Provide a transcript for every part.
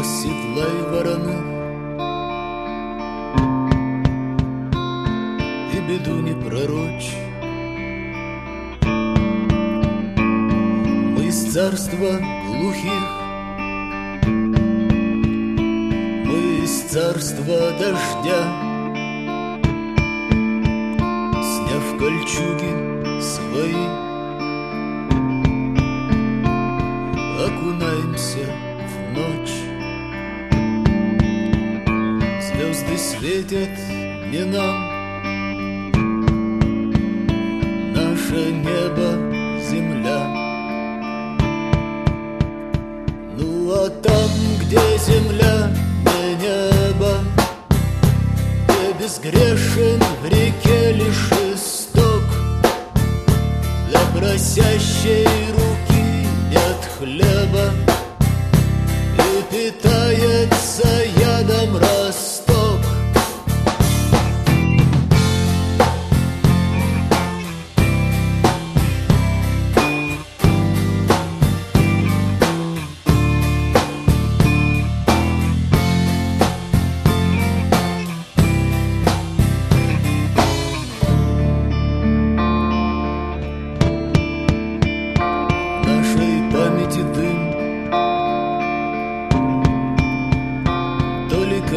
оседлай ворону И беду не пророчь. Мы из царства глухих. Мы из царства дождя. Сняв кольчуги свои окунаемся в ночь. Звезды светят не нам, наше небо, земля. Ну а там, где земля, не небо, где безгрешен в реке лишь исток, для просящей руки нет хлеба и питается ядом росток.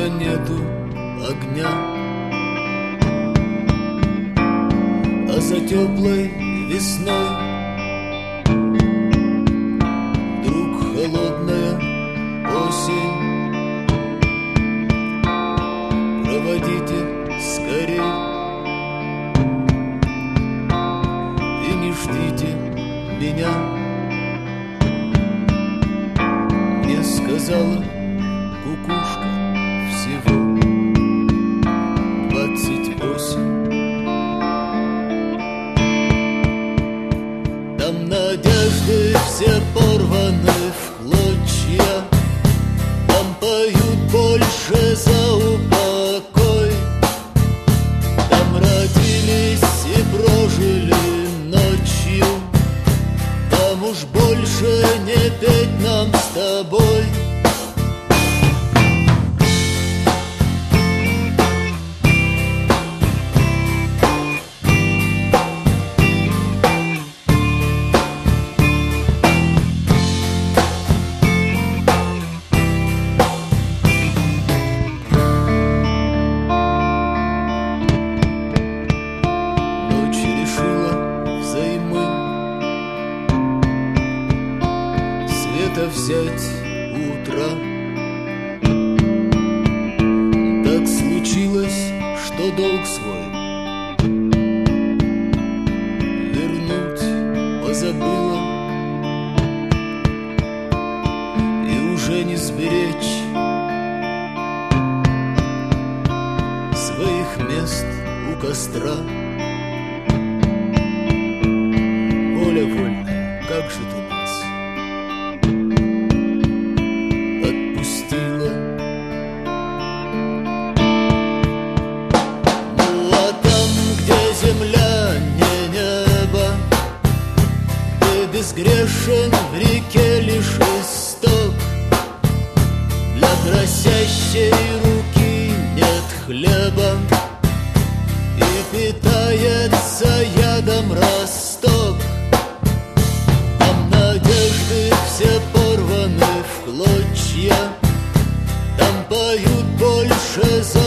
Только нету огня. А за теплой весной Вдруг холодная осень. Проводите скорей И не ждите меня. Мне сказала надежды все порваны в клочья, взять у утра Так случилось, что долг свой Вернуть позабыла. И уже не сберечь Своих мест у костра. Воля вольная, как же ты безгрешен в реке лишь исток, Для просящей руки нет хлеба, и питается ядом росток. Там надежды все порваны в клочья, Там поют больше за